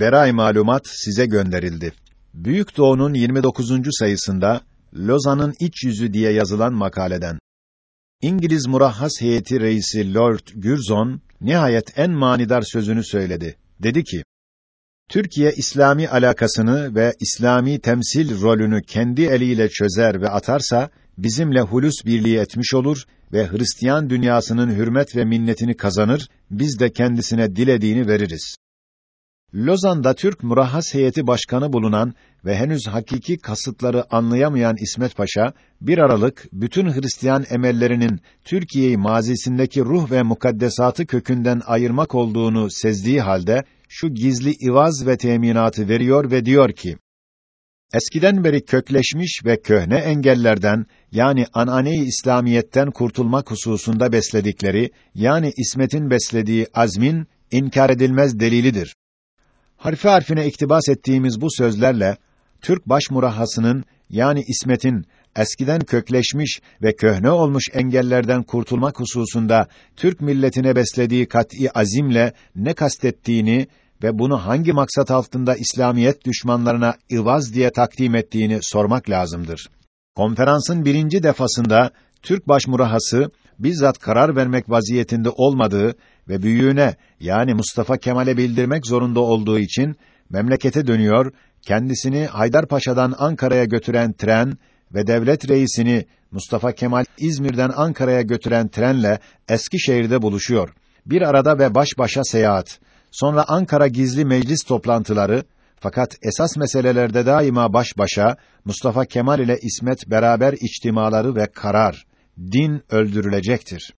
Beray malumat size gönderildi. Büyük Doğu'nun 29. sayısında Lozan'ın iç yüzü diye yazılan makaleden İngiliz Murahhas Heyeti Reisi Lord Curzon nihayet en manidar sözünü söyledi. Dedi ki: Türkiye İslami alakasını ve İslami temsil rolünü kendi eliyle çözer ve atarsa bizimle hulus birliği etmiş olur ve Hristiyan dünyasının hürmet ve minnetini kazanır, biz de kendisine dilediğini veririz. Lozan'da Türk Murahhas Heyeti Başkanı bulunan ve henüz hakiki kasıtları anlayamayan İsmet Paşa, bir aralık bütün Hristiyan emellerinin Türkiye'yi mazisindeki ruh ve mukaddesatı kökünden ayırmak olduğunu sezdiği halde, şu gizli ivaz ve teminatı veriyor ve diyor ki, Eskiden beri kökleşmiş ve köhne engellerden yani anane-i İslamiyetten kurtulmak hususunda besledikleri yani İsmet'in beslediği azmin inkar edilmez delilidir. Harfi harfine iktibas ettiğimiz bu sözlerle Türk başmurahhasının yani İsmet'in eskiden kökleşmiş ve köhne olmuş engellerden kurtulmak hususunda Türk milletine beslediği kat'î azimle ne kastettiğini ve bunu hangi maksat altında İslamiyet düşmanlarına ıvaz diye takdim ettiğini sormak lazımdır. Konferansın birinci defasında Türk başmurahası bizzat karar vermek vaziyetinde olmadığı ve büyüğüne yani Mustafa Kemal'e bildirmek zorunda olduğu için memlekete dönüyor, kendisini Haydarpaşa'dan Ankara'ya götüren tren ve devlet reisini Mustafa Kemal İzmir'den Ankara'ya götüren trenle Eskişehir'de buluşuyor. Bir arada ve baş başa seyahat. Sonra Ankara gizli meclis toplantıları fakat esas meselelerde daima baş başa Mustafa Kemal ile İsmet beraber içtimaları ve karar din öldürülecektir.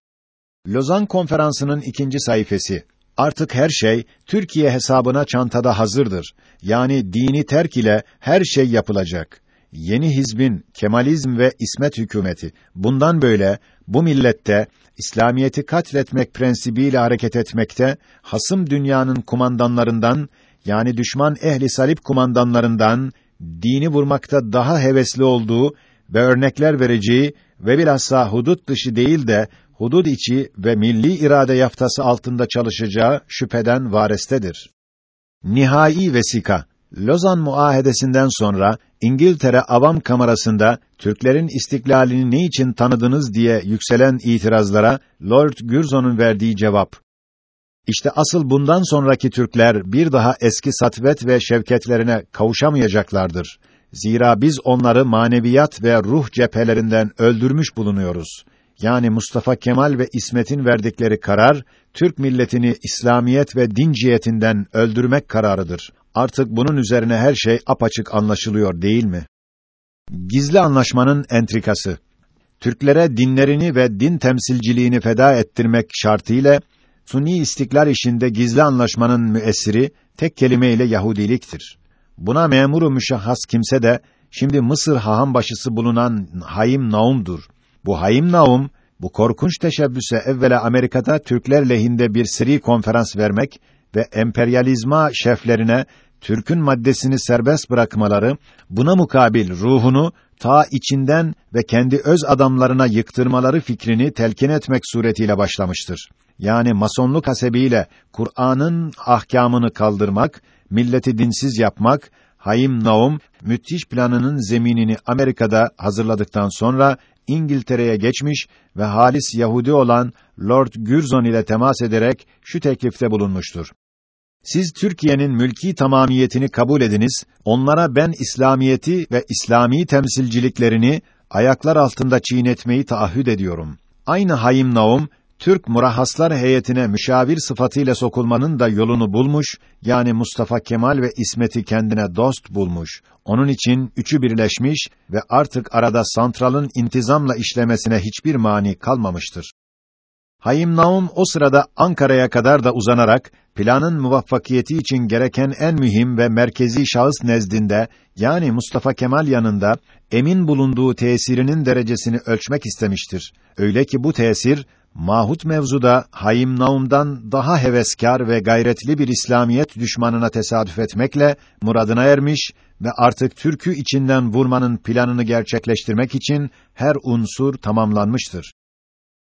Lozan Konferansı'nın ikinci sayfası. Artık her şey Türkiye hesabına çantada hazırdır. Yani dini terk ile her şey yapılacak. Yeni hizbin Kemalizm ve İsmet hükümeti bundan böyle bu millette İslamiyeti katletmek prensibiyle hareket etmekte hasım dünyanın kumandanlarından yani düşman ehli salip kumandanlarından dini vurmakta daha hevesli olduğu ve örnekler vereceği ve bilhassa hudut dışı değil de hudud içi ve milli irade yaftası altında çalışacağı şüpheden varestedir. Nihai vesika Lozan Muahedesi'nden sonra İngiltere Avam Kamerası'nda Türklerin istiklalini ne için tanıdınız diye yükselen itirazlara Lord Curzon'un verdiği cevap. İşte asıl bundan sonraki Türkler bir daha eski satvet ve şevketlerine kavuşamayacaklardır. Zira biz onları maneviyat ve ruh cephelerinden öldürmüş bulunuyoruz. Yani Mustafa Kemal ve İsmet'in verdikleri karar Türk milletini İslamiyet ve din cihetinden öldürmek kararıdır. Artık bunun üzerine her şey apaçık anlaşılıyor değil mi? Gizli anlaşmanın entrikası. Türklere dinlerini ve din temsilciliğini feda ettirmek şartıyla Sunni istiklal işinde gizli anlaşmanın müessiri tek kelimeyle Yahudiliktir. Buna memuru müşahhas kimse de şimdi Mısır haham başısı bulunan Hayim Naum'dur. Bu Hayim Naum bu korkunç teşebbüse evvela Amerika'da Türkler lehinde bir seri konferans vermek ve emperyalizma şeflerine Türk'ün maddesini serbest bırakmaları, buna mukabil ruhunu ta içinden ve kendi öz adamlarına yıktırmaları fikrini telkin etmek suretiyle başlamıştır. Yani masonluk hasebiyle Kur'an'ın ahkamını kaldırmak, milleti dinsiz yapmak, Hayim Naum müthiş planının zeminini Amerika'da hazırladıktan sonra İngiltere'ye geçmiş ve halis Yahudi olan Lord Curzon ile temas ederek şu teklifte bulunmuştur. Siz Türkiye'nin mülki tamamiyetini kabul ediniz, onlara ben İslamiyeti ve İslami temsilciliklerini ayaklar altında çiğnetmeyi taahhüt ediyorum. Aynı Hayim Naum, Türk murahhaslar heyetine müşavir sıfatıyla sokulmanın da yolunu bulmuş, yani Mustafa Kemal ve İsmet'i kendine dost bulmuş. Onun için üçü birleşmiş ve artık arada santralın intizamla işlemesine hiçbir mani kalmamıştır. Hayim Naum o sırada Ankara'ya kadar da uzanarak planın muvaffakiyeti için gereken en mühim ve merkezi şahıs nezdinde yani Mustafa Kemal yanında emin bulunduğu tesirinin derecesini ölçmek istemiştir. Öyle ki bu tesir mahut mevzuda Hayim Naum'dan daha heveskar ve gayretli bir İslamiyet düşmanına tesadüf etmekle muradına ermiş ve artık Türk'ü içinden vurmanın planını gerçekleştirmek için her unsur tamamlanmıştır.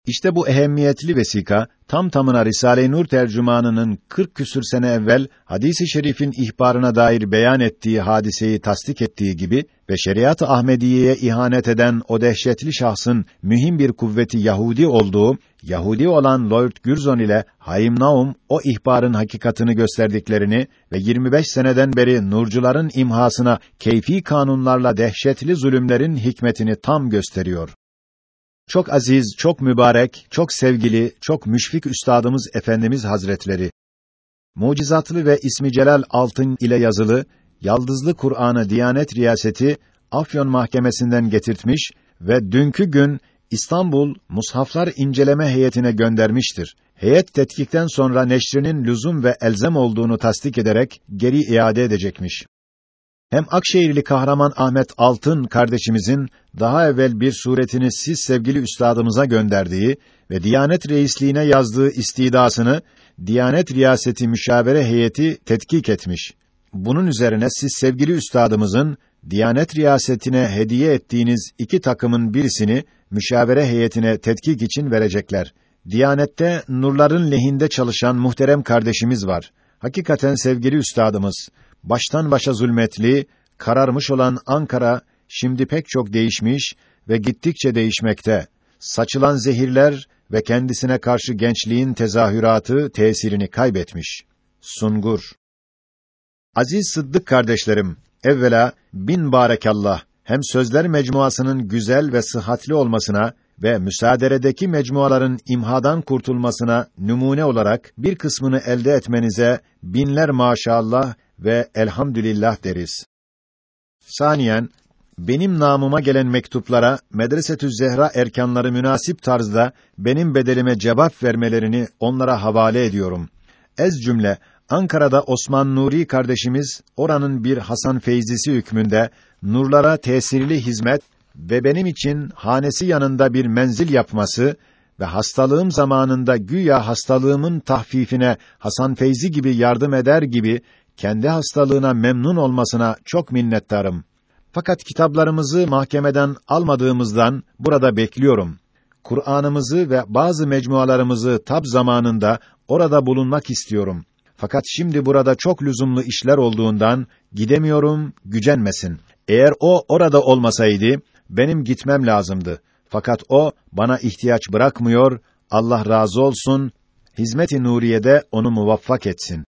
İşte bu ehemmiyetli vesika tam tamına Risale-i Nur tercümanının 40 küsür sene evvel hadisi şerifin ihbarına dair beyan ettiği hadiseyi tasdik ettiği gibi ve şeriat-ı Ahmediye'ye ihanet eden o dehşetli şahsın mühim bir kuvveti Yahudi olduğu, Yahudi olan Lord Gürzon ile Haim Naum o ihbarın hakikatını gösterdiklerini ve 25 seneden beri nurcuların imhasına keyfi kanunlarla dehşetli zulümlerin hikmetini tam gösteriyor. Çok aziz, çok mübarek, çok sevgili, çok müşfik üstadımız Efendimiz Hazretleri mucizatlı ve ismi celal altın ile yazılı Yaldızlı Kur'an'ı Diyanet Riyaseti Afyon Mahkemesi'nden getirtmiş ve dünkü gün İstanbul Mushaflar inceleme heyetine göndermiştir. Heyet tetkikten sonra neşrinin lüzum ve elzem olduğunu tasdik ederek geri iade edecekmiş. Hem Akşehirli kahraman Ahmet Altın kardeşimizin daha evvel bir suretini siz sevgili üstadımıza gönderdiği ve Diyanet Reisliğine yazdığı istidasını Diyanet Riyaseti Müşavere Heyeti tetkik etmiş. Bunun üzerine siz sevgili üstadımızın Diyanet Riyasetine hediye ettiğiniz iki takımın birisini müşavere heyetine tetkik için verecekler. Diyanette nurların lehinde çalışan muhterem kardeşimiz var. Hakikaten sevgili üstadımız baştan başa zulmetli, kararmış olan Ankara şimdi pek çok değişmiş ve gittikçe değişmekte. Saçılan zehirler ve kendisine karşı gençliğin tezahüratı tesirini kaybetmiş. Sungur Aziz Sıddık kardeşlerim, evvela bin barekallah hem sözler mecmuasının güzel ve sıhhatli olmasına ve müsaaderedeki mecmuaların imhadan kurtulmasına numune olarak bir kısmını elde etmenize binler maşallah ve elhamdülillah deriz. Saniyen, benim namıma gelen mektuplara Medresetü Zehra erkanları münasip tarzda benim bedelime cevap vermelerini onlara havale ediyorum. Ez cümle Ankara'da Osman Nuri kardeşimiz oranın bir Hasan Feyzisi hükmünde nurlara tesirli hizmet ve benim için hanesi yanında bir menzil yapması ve hastalığım zamanında güya hastalığımın tahfifine Hasan Feyzi gibi yardım eder gibi kendi hastalığına memnun olmasına çok minnettarım. Fakat kitaplarımızı mahkemeden almadığımızdan burada bekliyorum. Kur'an'ımızı ve bazı mecmualarımızı tab zamanında orada bulunmak istiyorum. Fakat şimdi burada çok lüzumlu işler olduğundan gidemiyorum, gücenmesin. Eğer o orada olmasaydı benim gitmem lazımdı. Fakat o bana ihtiyaç bırakmıyor. Allah razı olsun. Hizmet-i Nuriye'de onu muvaffak etsin.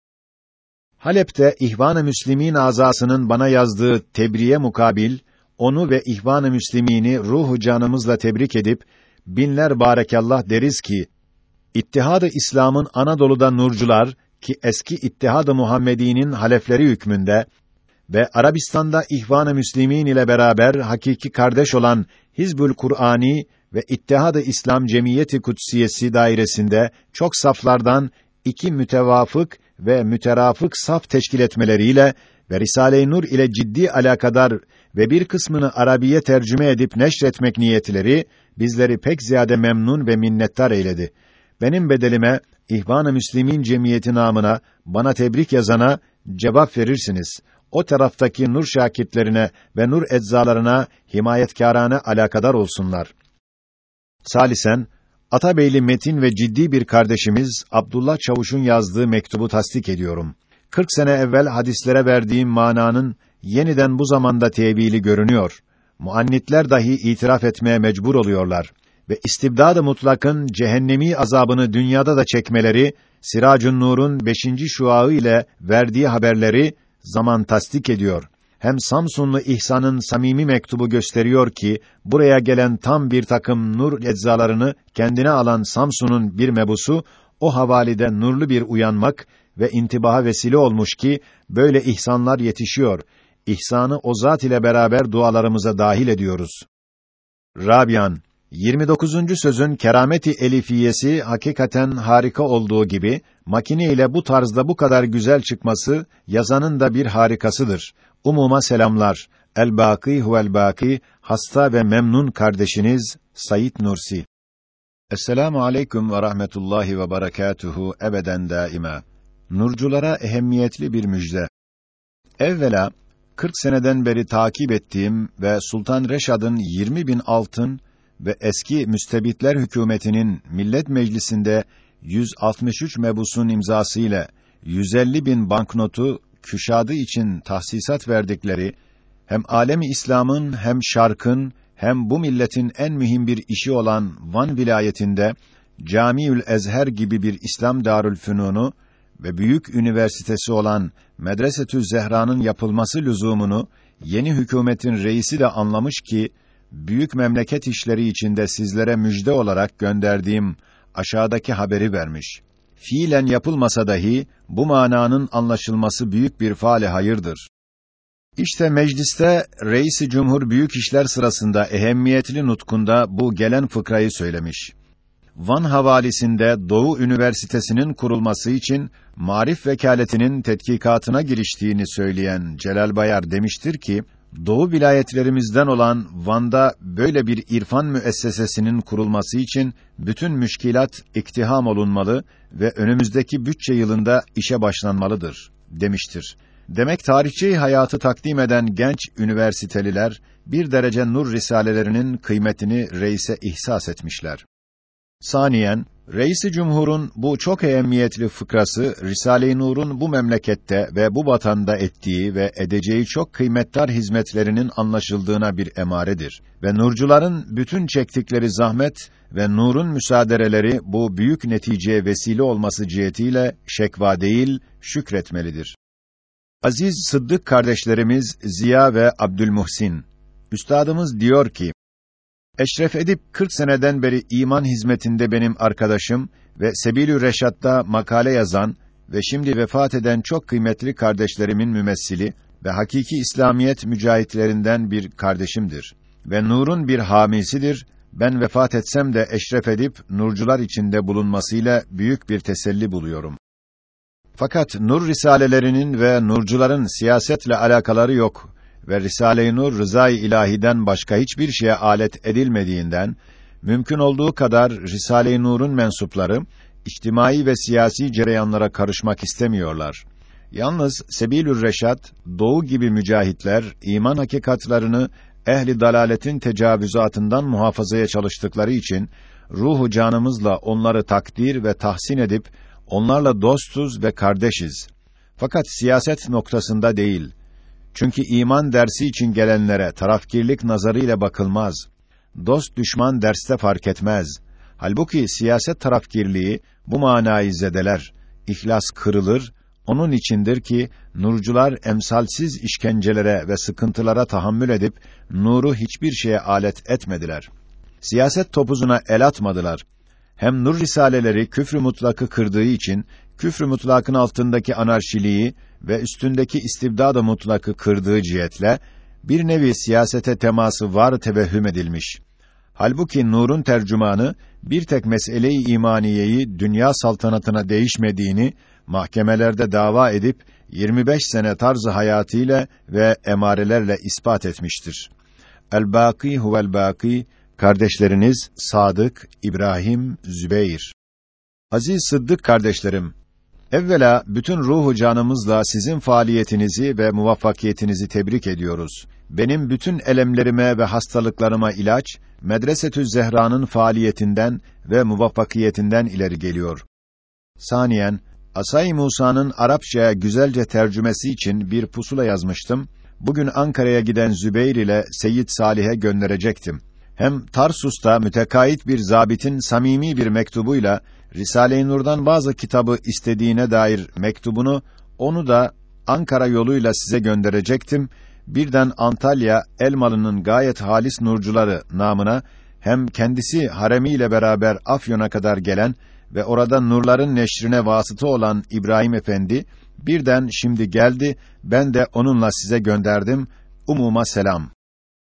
Halep'te İhvan-ı Müslimin azasının bana yazdığı tebriğe mukabil onu ve İhvan-ı Müslimini ruhu canımızla tebrik edip binler barekallah deriz ki İttihad-ı İslam'ın Anadolu'da nurcular ki eski İttihad-ı Muhammedi'nin halefleri hükmünde ve Arabistan'da İhvan-ı Müslimin ile beraber hakiki kardeş olan Hizbül Kur'ani ve İttihad-ı İslam Cemiyeti Kutsiyesi dairesinde çok saflardan iki mütevafık ve müterafık saf teşkil etmeleriyle ve Risale-i Nur ile ciddi alakadar ve bir kısmını Arabiye tercüme edip neşretmek niyetleri bizleri pek ziyade memnun ve minnettar eyledi. Benim bedelime İhvan-ı Müslimin cemiyeti namına bana tebrik yazana cevap verirsiniz. O taraftaki nur şakitlerine ve nur eczalarına himayetkârane alakadar olsunlar. Salisen Atabeyli Metin ve ciddi bir kardeşimiz Abdullah Çavuş'un yazdığı mektubu tasdik ediyorum. 40 sene evvel hadislere verdiğim mananın yeniden bu zamanda tevili görünüyor. Muannitler dahi itiraf etmeye mecbur oluyorlar ve istibdad-ı mutlakın cehennemi azabını dünyada da çekmeleri Siracun Nur'un 5. şuağı ile verdiği haberleri zaman tasdik ediyor hem Samsunlu İhsan'ın samimi mektubu gösteriyor ki buraya gelen tam bir takım nur eczalarını kendine alan Samsun'un bir mebusu o havalide nurlu bir uyanmak ve intibaha vesile olmuş ki böyle ihsanlar yetişiyor. İhsanı o zat ile beraber dualarımıza dahil ediyoruz. Rabian 29. sözün kerameti elifiyesi hakikaten harika olduğu gibi makine ile bu tarzda bu kadar güzel çıkması yazanın da bir harikasıdır. Umuma selamlar. El-Bâkî huvel-Bâkî, hasta ve memnun kardeşiniz Sayit Nursi. Esselamu aleyküm ve rahmetullahi ve berekatuhu ebeden daima. Nurculara ehemmiyetli bir müjde. Evvela 40 seneden beri takip ettiğim ve Sultan Reşad'ın 20 bin altın ve eski müstebitler hükümetinin Millet Meclisi'nde 163 mebusun imzası ile 150 bin banknotu küşadı için tahsisat verdikleri hem alemi İslam'ın hem şarkın hem bu milletin en mühim bir işi olan Van vilayetinde Camiül Ezher gibi bir İslam Darülfünunu ve büyük üniversitesi olan Medresetü Zehra'nın yapılması lüzumunu yeni hükümetin reisi de anlamış ki büyük memleket işleri içinde sizlere müjde olarak gönderdiğim aşağıdaki haberi vermiş. Fiilen yapılmasa dahi bu mananın anlaşılması büyük bir faale hayırdır. İşte mecliste Reisi Cumhur büyük işler sırasında ehemmiyetli nutkunda bu gelen fıkrayı söylemiş. Van havalisinde Doğu Üniversitesi'nin kurulması için Marif Vekaletinin tetkikatına giriştiğini söyleyen Celal Bayar demiştir ki, Doğu vilayetlerimizden olan Van'da böyle bir irfan müessesesinin kurulması için bütün müşkilat iktiham olunmalı ve önümüzdeki bütçe yılında işe başlanmalıdır demiştir. Demek tarihçi hayatı takdim eden genç üniversiteliler bir derece nur risalelerinin kıymetini reise ihsas etmişler. Saniyen, Reisi Cumhur'un bu çok ehemmiyetli fıkrası Risale-i Nur'un bu memlekette ve bu vatanda ettiği ve edeceği çok kıymetli hizmetlerinin anlaşıldığına bir emaredir ve nurcuların bütün çektikleri zahmet ve nurun müsaadereleri bu büyük neticeye vesile olması cihetiyle şekva değil şükretmelidir. Aziz Sıddık kardeşlerimiz Ziya ve Abdülmuhsin üstadımız diyor ki Eşref Edip 40 seneden beri iman hizmetinde benim arkadaşım ve Sebilü Reşat'ta makale yazan ve şimdi vefat eden çok kıymetli kardeşlerimin mümessili ve hakiki İslamiyet mücahitlerinden bir kardeşimdir ve nurun bir hamisidir. Ben vefat etsem de Eşref Edip nurcular içinde bulunmasıyla büyük bir teselli buluyorum. Fakat nur risalelerinin ve nurcuların siyasetle alakaları yok ve Risale-i Nur rızay ilahiden başka hiçbir şeye alet edilmediğinden mümkün olduğu kadar Risale-i Nur'un mensupları içtimai ve siyasi cereyanlara karışmak istemiyorlar. Yalnız Sebilür Reşat, Doğu gibi mücahitler iman hakikatlarını ehli dalaletin tecavüzatından muhafazaya çalıştıkları için ruhu canımızla onları takdir ve tahsin edip onlarla dostuz ve kardeşiz. Fakat siyaset noktasında değil, çünkü iman dersi için gelenlere tarafkirlik nazarıyla bakılmaz. Dost düşman derste fark etmez. Halbuki siyaset tarafkirliği bu manayı zedeler. İhlas kırılır. Onun içindir ki nurcular emsalsiz işkencelere ve sıkıntılara tahammül edip nuru hiçbir şeye alet etmediler. Siyaset topuzuna el atmadılar. Hem nur risaleleri küfrü mutlakı kırdığı için küfrü mutlakın altındaki anarşiliği ve üstündeki istibdada mutlakı kırdığı cihetle bir nevi siyasete teması var tevehhüm edilmiş. Halbuki nurun tercümanı bir tek meseleyi imaniyeyi dünya saltanatına değişmediğini mahkemelerde dava edip 25 sene tarzı hayatıyla ve emarelerle ispat etmiştir. El-Bâkî huvel bâkî kardeşleriniz Sadık, İbrahim, Zübeyir. Aziz Sıddık kardeşlerim, Evvela bütün ruhu canımızla sizin faaliyetinizi ve muvaffakiyetinizi tebrik ediyoruz. Benim bütün elemlerime ve hastalıklarıma ilaç Medresetü Zehra'nın faaliyetinden ve muvaffakiyetinden ileri geliyor. Saniyen Asay Musa'nın Arapçaya güzelce tercümesi için bir pusula yazmıştım. Bugün Ankara'ya giden Zübeyir ile Seyyid Salih'e gönderecektim. Hem Tarsus'ta mütekait bir zabitin samimi bir mektubuyla Risale-i Nur'dan bazı kitabı istediğine dair mektubunu onu da Ankara yoluyla size gönderecektim. Birden Antalya Elmalı'nın gayet halis nurcuları namına hem kendisi haremiyle beraber Afyon'a kadar gelen ve orada nurların neşrine vasıta olan İbrahim Efendi birden şimdi geldi. Ben de onunla size gönderdim. Umuma selam.